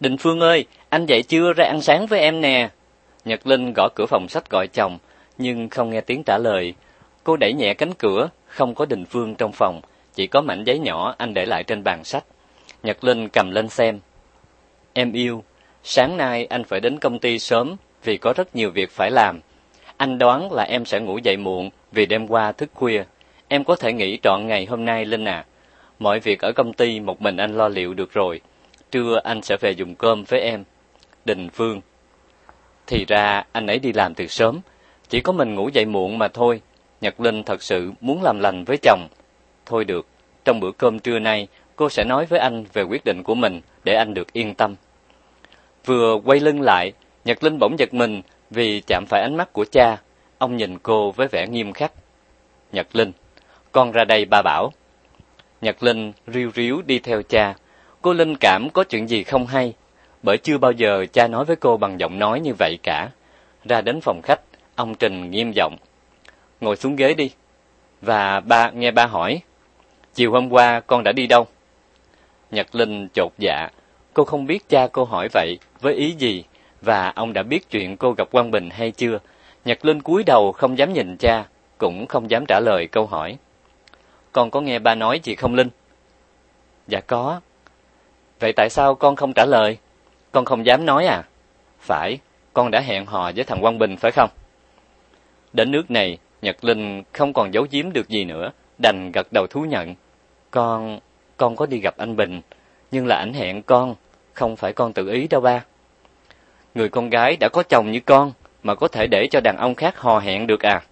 Đình Phương ơi, anh dậy chưa ra ăn sáng với em nè. Nhật Linh gõ cửa phòng sách gọi chồng, nhưng không nghe tiếng trả lời. Cô đẩy nhẹ cánh cửa, không có Đình Phương trong phòng, chỉ có mảnh giấy nhỏ anh để lại trên bàn sách. Nhật Linh cầm lên xem. Em yêu, sáng nay anh phải đến công ty sớm vì có rất nhiều việc phải làm. Anh đoán là em sẽ ngủ dậy muộn vì đêm qua thức khuya. Em có thể nghỉ trọn ngày hôm nay Linh à. Mọi việc ở công ty một mình anh lo liệu được rồi. Trưa anh sẽ về dùng cơm với em. Đình Phương. Thì ra anh ấy đi làm từ sớm, chỉ có mình ngủ dậy muộn mà thôi. Nhật Linh thật sự muốn làm lành với chồng. Thôi được, trong bữa cơm trưa nay, cô sẽ nói với anh về quyết định của mình để anh được yên tâm. Vừa quay lưng lại, Nhật Linh bỗng giật mình vì chạm phải ánh mắt của cha. Ông nhìn cô với vẻ nghiêm khắc. Nhật Linh, con ra đây ba bảo. Nhật Linh riu riu đi theo cha. Cô Linh cảm có chuyện gì không hay, bởi chưa bao giờ cha nói với cô bằng giọng nói như vậy cả. Ra đến phòng khách, ông Trình nghiêm giọng. Ngồi xuống ghế đi. Và ba nghe ba hỏi. Chiều hôm qua con đã đi đâu? Nhật Linh chột dạ. Cô không biết cha cô hỏi vậy với ý gì và ông đã biết chuyện cô gặp Quang Bình hay chưa. Nhật Linh cúi đầu không dám nhìn cha, cũng không dám trả lời câu hỏi. Con có nghe ba nói gì không Linh? Dạ có. Vậy tại sao con không trả lời? Con không dám nói à? Phải, con đã hẹn hò với thằng Quang Bình phải không? Đến nước này, Nhật Linh không còn giấu giếm được gì nữa, đành gật đầu thú nhận. Con, con có đi gặp anh Bình, nhưng là ảnh hẹn con, không phải con tự ý đâu ba. Người con gái đã có chồng như con, mà có thể để cho đàn ông khác hò hẹn được à?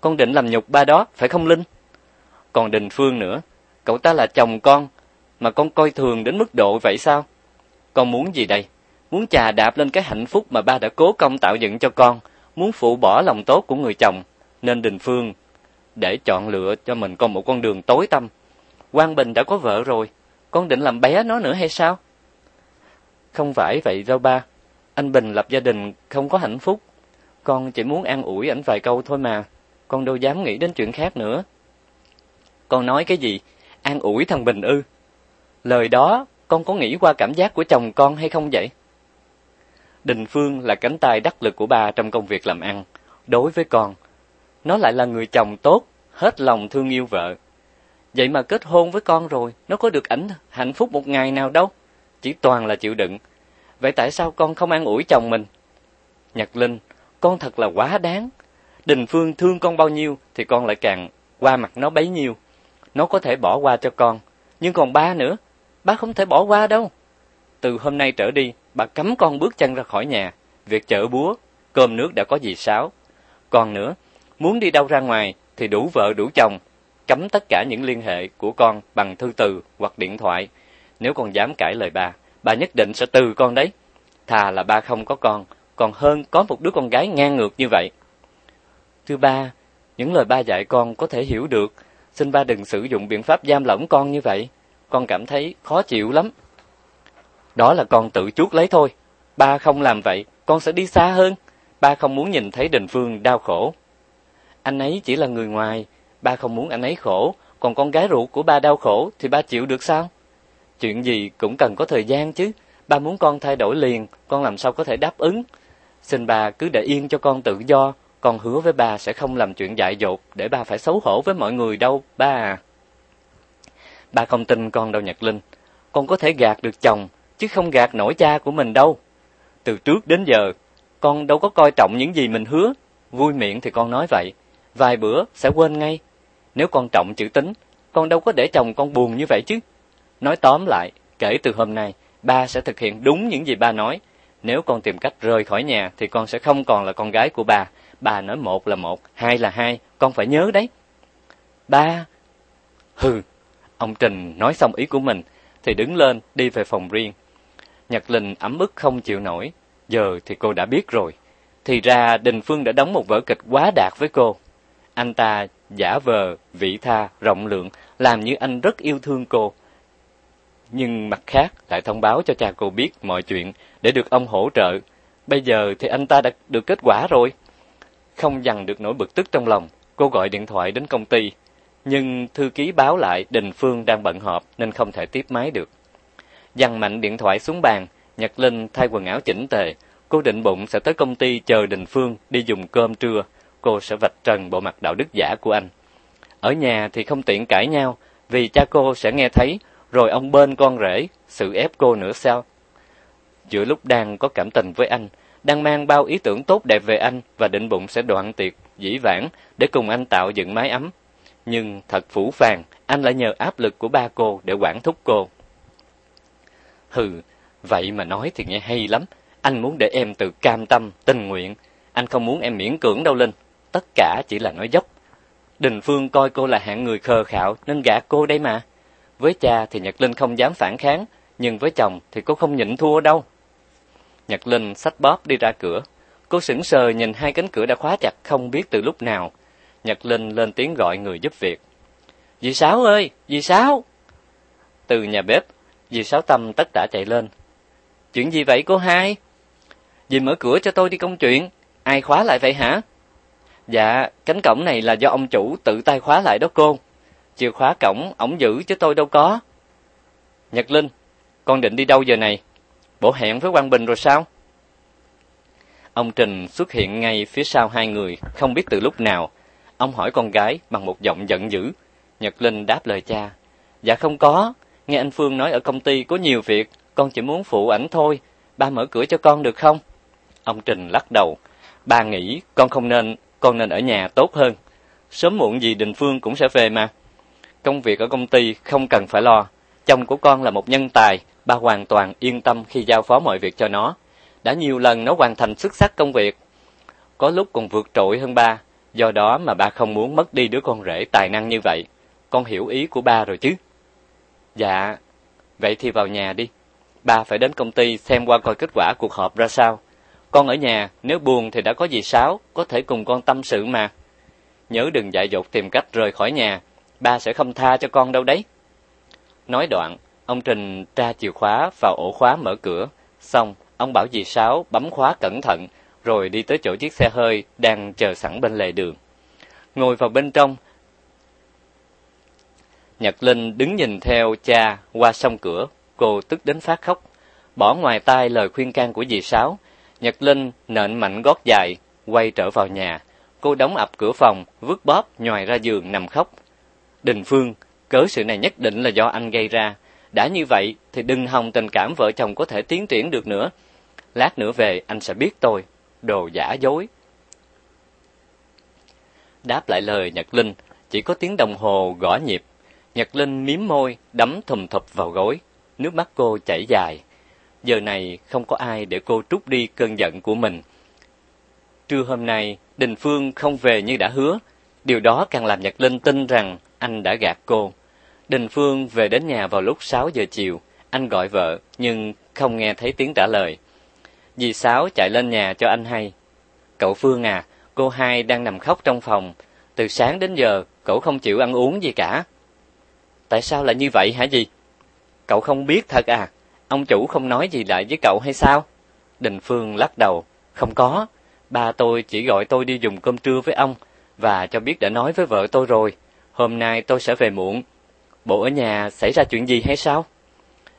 Con định làm nhục ba đó, phải không Linh? Còn Đình Phương nữa, cậu ta là chồng con, mà con coi thường đến mức độ vậy sao? Con muốn gì đây? Muốn chà đạp lên cái hạnh phúc mà ba đã cố công tạo dựng cho con, muốn phụ bỏ lòng tốt của người chồng, nên Đình Phương để chọn lựa cho mình con một con đường tối tăm. Quang Bình đã có vợ rồi, con định làm bé nó nữa hay sao? Không phải vậy đâu ba. Anh Bình lập gia đình không có hạnh phúc. Con chỉ muốn an ủi ảnh vài câu thôi mà. Con đâu dám nghĩ đến chuyện khác nữa. Con nói cái gì? An ủi thằng Bình ư? Lời đó con có nghĩ qua cảm giác của chồng con hay không vậy? Đình Phương là cánh tay đắc lực của ba trong công việc làm ăn. Đối với con, nó lại là người chồng tốt, hết lòng thương yêu vợ. Vậy mà kết hôn với con rồi, nó có được ảnh hạnh phúc một ngày nào đâu. Chỉ toàn là chịu đựng. Vậy tại sao con không an ủi chồng mình? Nhật Linh, con thật là quá đáng. Đình Phương thương con bao nhiêu thì con lại càng qua mặt nó bấy nhiêu. Nó có thể bỏ qua cho con, nhưng còn ba nữa, ba không thể bỏ qua đâu. Từ hôm nay trở đi, bà cấm con bước chân ra khỏi nhà, việc chợ búa, cơm nước đã có gì sáo. Còn nữa, muốn đi đâu ra ngoài thì đủ vợ đủ chồng, cấm tất cả những liên hệ của con bằng thư từ hoặc điện thoại. Nếu con dám cãi lời bà, bà nhất định sẽ từ con đấy. Thà là ba không có con, còn hơn có một đứa con gái ngang ngược như vậy. Thưa ba, những lời ba dạy con có thể hiểu được, xin ba đừng sử dụng biện pháp giam lỏng con như vậy. Con cảm thấy khó chịu lắm. Đó là con tự chuốc lấy thôi. Ba không làm vậy, con sẽ đi xa hơn. Ba không muốn nhìn thấy Đình Phương đau khổ. Anh ấy chỉ là người ngoài, ba không muốn anh ấy khổ, còn con gái ruột của ba đau khổ thì ba chịu được sao? Chuyện gì cũng cần có thời gian chứ. Ba muốn con thay đổi liền, con làm sao có thể đáp ứng. Xin bà cứ để yên cho con tự do, con hứa với bà sẽ không làm chuyện dại dột để bà phải xấu hổ với mọi người đâu, ba à. Ba không tin con đâu Nhật Linh. Con có thể gạt được chồng, chứ không gạt nổi cha của mình đâu. Từ trước đến giờ, con đâu có coi trọng những gì mình hứa. Vui miệng thì con nói vậy, vài bữa sẽ quên ngay. Nếu con trọng chữ tính, con đâu có để chồng con buồn như vậy chứ. Nói tóm lại, kể từ hôm nay, ba sẽ thực hiện đúng những gì ba nói. Nếu con tìm cách rời khỏi nhà thì con sẽ không còn là con gái của bà. Bà nói một là một, hai là hai, con phải nhớ đấy. Ba! Hừ! Ông Trình nói xong ý của mình, thì đứng lên đi về phòng riêng. Nhật Linh ấm ức không chịu nổi, giờ thì cô đã biết rồi. Thì ra Đình Phương đã đóng một vở kịch quá đạt với cô. Anh ta giả vờ, vị tha, rộng lượng, làm như anh rất yêu thương cô. Nhưng mặt khác lại thông báo cho cha cô biết mọi chuyện để được ông hỗ trợ. Bây giờ thì anh ta đã được kết quả rồi. Không dằn được nỗi bực tức trong lòng, cô gọi điện thoại đến công ty. Nhưng thư ký báo lại Đình Phương đang bận họp nên không thể tiếp máy được. Dằn mạnh điện thoại xuống bàn, Nhật Linh thay quần áo chỉnh tề, cô định bụng sẽ tới công ty chờ Đình Phương đi dùng cơm trưa, cô sẽ vạch trần bộ mặt đạo đức giả của anh. Ở nhà thì không tiện cãi nhau, vì cha cô sẽ nghe thấy, rồi ông bên con rể, sự ép cô nữa sao? Giữa lúc đang có cảm tình với anh, đang mang bao ý tưởng tốt đẹp về anh và định bụng sẽ đoạn tiệc, dĩ vãng để cùng anh tạo dựng mái ấm. Nhưng thật phủ phàng, anh lại nhờ áp lực của ba cô để quản thúc cô. Hừ, vậy mà nói thì nghe hay lắm. Anh muốn để em tự cam tâm, tình nguyện. Anh không muốn em miễn cưỡng đâu Linh. Tất cả chỉ là nói dốc. Đình Phương coi cô là hạng người khờ khạo nên gả cô đây mà. Với cha thì Nhật Linh không dám phản kháng, nhưng với chồng thì cô không nhịn thua đâu. Nhật Linh xách bóp đi ra cửa. Cô sững sờ nhìn hai cánh cửa đã khóa chặt không biết từ lúc nào. Nhật Linh lên tiếng gọi người giúp việc. Dì Sáu ơi, dì Sáu! Từ nhà bếp, dì Sáu Tâm tất cả chạy lên. Chuyện gì vậy cô hai? Dì mở cửa cho tôi đi công chuyện. Ai khóa lại vậy hả? Dạ, cánh cổng này là do ông chủ tự tay khóa lại đó cô. Chìa khóa cổng, ổng giữ chứ tôi đâu có. Nhật Linh, con định đi đâu giờ này? Bộ hẹn với Quang Bình rồi sao? Ông Trình xuất hiện ngay phía sau hai người, không biết từ lúc nào. Ông hỏi con gái bằng một giọng giận dữ. Nhật Linh đáp lời cha. Dạ không có, nghe anh Phương nói ở công ty có nhiều việc, con chỉ muốn phụ ảnh thôi. Ba mở cửa cho con được không? Ông Trình lắc đầu. Ba nghĩ con không nên, con nên ở nhà tốt hơn. Sớm muộn gì Đình Phương cũng sẽ về mà. Công việc ở công ty không cần phải lo. Chồng của con là một nhân tài, ba hoàn toàn yên tâm khi giao phó mọi việc cho nó. Đã nhiều lần nó hoàn thành xuất sắc công việc. Có lúc còn vượt trội hơn ba, do đó mà ba không muốn mất đi đứa con rể tài năng như vậy. Con hiểu ý của ba rồi chứ? Dạ, vậy thì vào nhà đi. Ba phải đến công ty xem qua coi kết quả cuộc họp ra sao. Con ở nhà, nếu buồn thì đã có gì sáo, có thể cùng con tâm sự mà. Nhớ đừng dại dột tìm cách rời khỏi nhà, ba sẽ không tha cho con đâu đấy. Nói đoạn, ông Trình tra chìa khóa vào ổ khóa mở cửa, xong ông bảo dì Sáu bấm khóa cẩn thận, rồi đi tới chỗ chiếc xe hơi đang chờ sẵn bên lề đường. Ngồi vào bên trong, Nhật Linh đứng nhìn theo cha qua sông cửa, cô tức đến phát khóc. Bỏ ngoài tai lời khuyên can của dì Sáu, Nhật Linh nện mạnh gót dài, quay trở vào nhà. Cô đóng ập cửa phòng, vứt bóp, nhòi ra giường nằm khóc. Đình Phương, cớ sự này nhất định là do anh gây ra. Đã như vậy thì đừng hòng tình cảm vợ chồng có thể tiến triển được nữa. Lát nữa về anh sẽ biết tôi, đồ giả dối. Đáp lại lời Nhật Linh, chỉ có tiếng đồng hồ gõ nhịp. Nhật Linh miếm môi, đấm thùm thụp vào gối, nước mắt cô chảy dài. Giờ này không có ai để cô trút đi cơn giận của mình. Trưa hôm nay, Đình Phương không về như đã hứa. Điều đó càng làm Nhật Linh tin rằng anh đã gạt cô. Đình Phương về đến nhà vào lúc 6 giờ chiều. Anh gọi vợ, nhưng không nghe thấy tiếng trả lời. Dì Sáu chạy lên nhà cho anh hay. Cậu Phương à, cô hai đang nằm khóc trong phòng. Từ sáng đến giờ, cậu không chịu ăn uống gì cả. Tại sao lại như vậy hả dì? Cậu không biết thật à? Ông chủ không nói gì lại với cậu hay sao? Đình Phương lắc đầu. Không có. Ba tôi chỉ gọi tôi đi dùng cơm trưa với ông và cho biết đã nói với vợ tôi rồi. Hôm nay tôi sẽ về muộn. Bộ ở nhà xảy ra chuyện gì hay sao?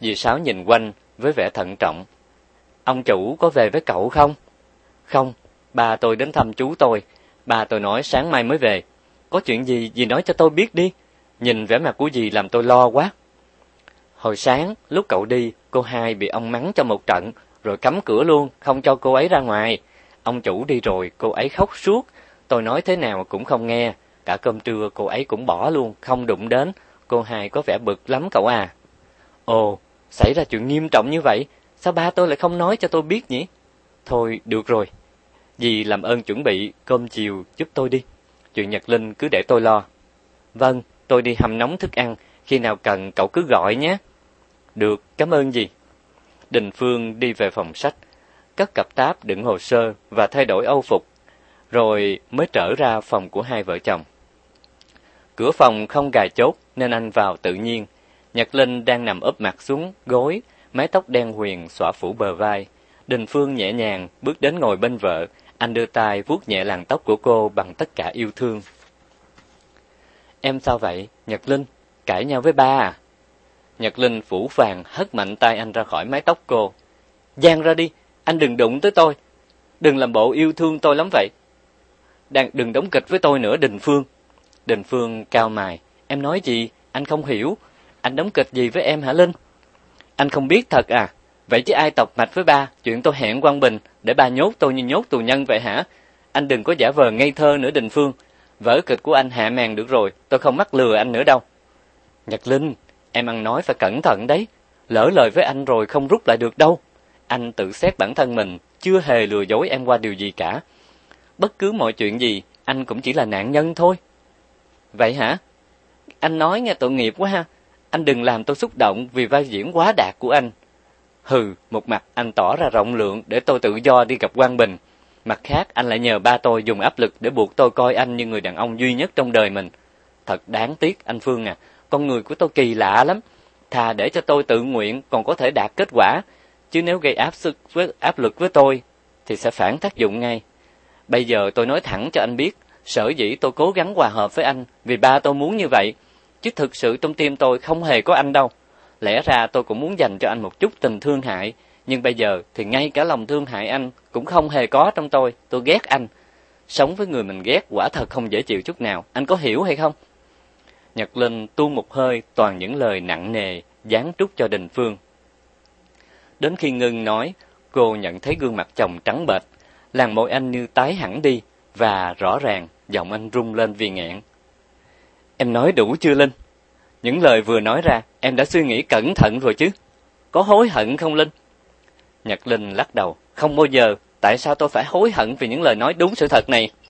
Dì Sáu nhìn quanh với vẻ thận trọng. Ông chủ có về với cậu không? Không, Bà tôi đến thăm chú tôi. Bà tôi nói sáng mai mới về. Có chuyện gì dì nói cho tôi biết đi. Nhìn vẻ mặt của dì làm tôi lo quá. Hồi sáng, lúc cậu đi, cô hai bị ông mắng cho một trận, rồi cấm cửa luôn, không cho cô ấy ra ngoài. Ông chủ đi rồi, cô ấy khóc suốt. Tôi nói thế nào cũng không nghe. Cả cơm trưa cô ấy cũng bỏ luôn, không đụng đến. Cô hai có vẻ bực lắm cậu à. Ồ, xảy ra chuyện nghiêm trọng như vậy, sao ba tôi lại không nói cho tôi biết nhỉ? Thôi, được rồi. Dì làm ơn chuẩn bị cơm chiều giúp tôi đi. Chuyện Nhật Linh cứ để tôi lo. Vâng, tôi đi hầm nóng thức ăn, khi nào cần cậu cứ gọi nhé. Được, cảm ơn dì. Đình Phương đi về phòng sách, cất cặp táp đựng hồ sơ và thay đổi âu phục, rồi mới trở ra phòng của hai vợ chồng. Cửa phòng không gài chốt nên anh vào tự nhiên. Nhật Linh đang nằm úp mặt xuống gối, mái tóc đen huyền xõa phủ bờ vai. Đình Phương nhẹ nhàng bước đến ngồi bên vợ, anh đưa tay vuốt nhẹ làn tóc của cô bằng tất cả yêu thương. Em sao vậy, Nhật Linh? Cãi nhau với ba à? Nhật Linh phủ vàng hất mạnh tay anh ra khỏi mái tóc cô. Giang ra đi, anh đừng đụng tới tôi. Đừng làm bộ yêu thương tôi lắm vậy. Đang đừng đóng kịch với tôi nữa Đình Phương. Đình Phương cao mài, em nói gì? Anh không hiểu. Anh đóng kịch gì với em hả Linh? Anh không biết thật à? Vậy chứ ai tộc mạch với ba, chuyện tôi hẹn Quang Bình để ba nhốt tôi như nhốt tù nhân vậy hả? Anh đừng có giả vờ ngây thơ nữa Đình Phương. Vở kịch của anh hạ màn được rồi, tôi không mắc lừa anh nữa đâu. Nhật Linh, em ăn nói phải cẩn thận đấy. Lỡ lời với anh rồi không rút lại được đâu. Anh tự xét bản thân mình, chưa hề lừa dối em qua điều gì cả. Bất cứ mọi chuyện gì, anh cũng chỉ là nạn nhân thôi. Vậy hả? Anh nói nghe tội nghiệp quá ha. Anh đừng làm tôi xúc động vì vai diễn quá đạt của anh. Hừ, một mặt anh tỏ ra rộng lượng để tôi tự do đi gặp Quang Bình. Mặt khác, anh lại nhờ ba tôi dùng áp lực để buộc tôi coi anh như người đàn ông duy nhất trong đời mình. Thật đáng tiếc, anh Phương à, con người của tôi kỳ lạ lắm. Thà để cho tôi tự nguyện còn có thể đạt kết quả, chứ nếu gây áp sức với áp lực với tôi thì sẽ phản tác dụng ngay. Bây giờ tôi nói thẳng cho anh biết, sở dĩ tôi cố gắng hòa hợp với anh vì ba tôi muốn như vậy, chứ thực sự trong tim tôi không hề có anh đâu. Lẽ ra tôi cũng muốn dành cho anh một chút tình thương hại, nhưng bây giờ thì ngay cả lòng thương hại anh cũng không hề có trong tôi, tôi ghét anh. Sống với người mình ghét quả thật không dễ chịu chút nào, anh có hiểu hay không? Nhật Linh tu một hơi toàn những lời nặng nề, dán trút cho Đình Phương. Đến khi ngưng nói, cô nhận thấy gương mặt chồng trắng bệch, làn môi anh như tái hẳn đi, và rõ ràng giọng anh rung lên vì nghẹn. Em nói đủ chưa Linh? Những lời vừa nói ra, em đã suy nghĩ cẩn thận rồi chứ? Có hối hận không Linh? Nhật Linh lắc đầu, không bao giờ, tại sao tôi phải hối hận vì những lời nói đúng sự thật này?